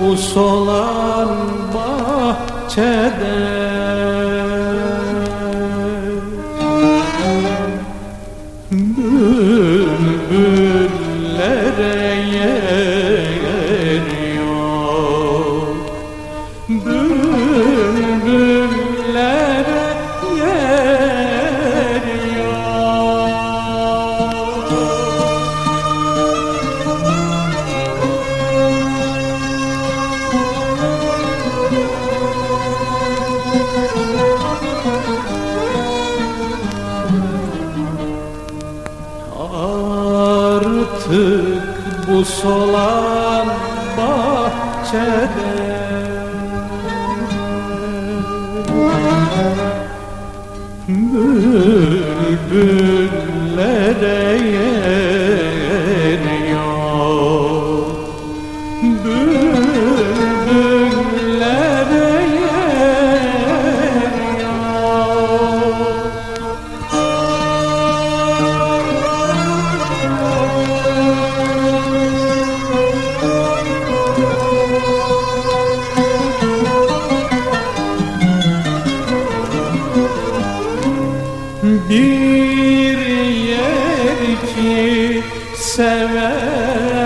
Bu solan bahçede Artık bu solan bahçede Bülbüllere yer yok Bülbüllere Bir yer ki sevenler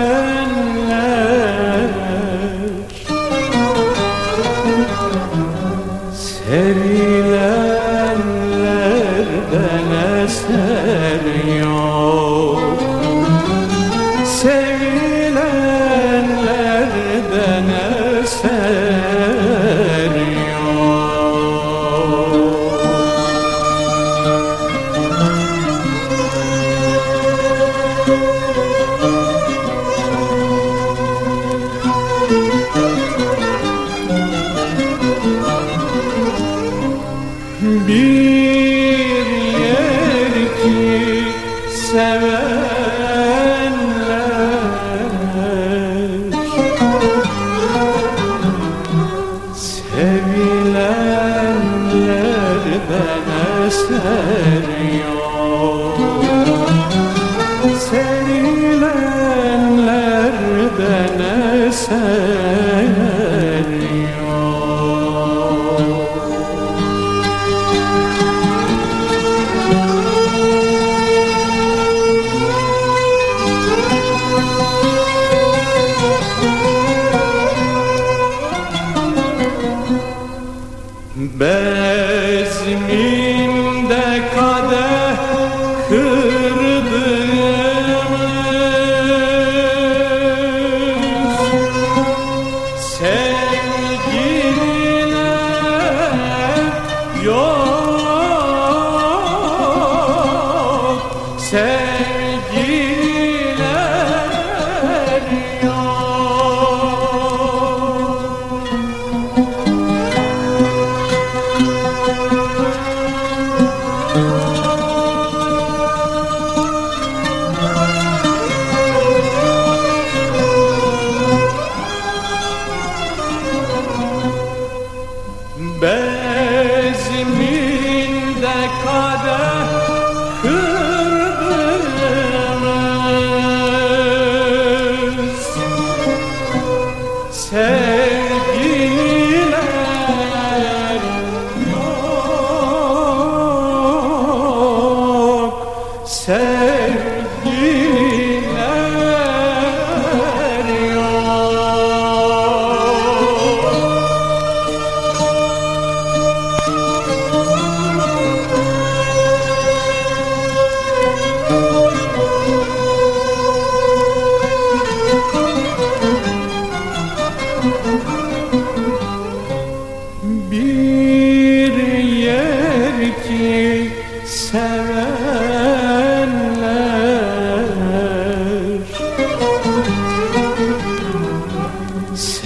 Yok Serilenlerden eser yok Bezmin say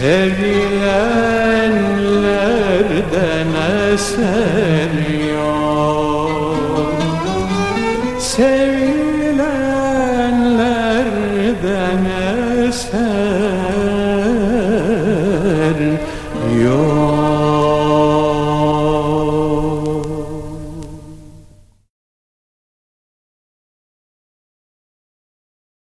Sevilenlerden eser yok. Sevilenlerden eser yok.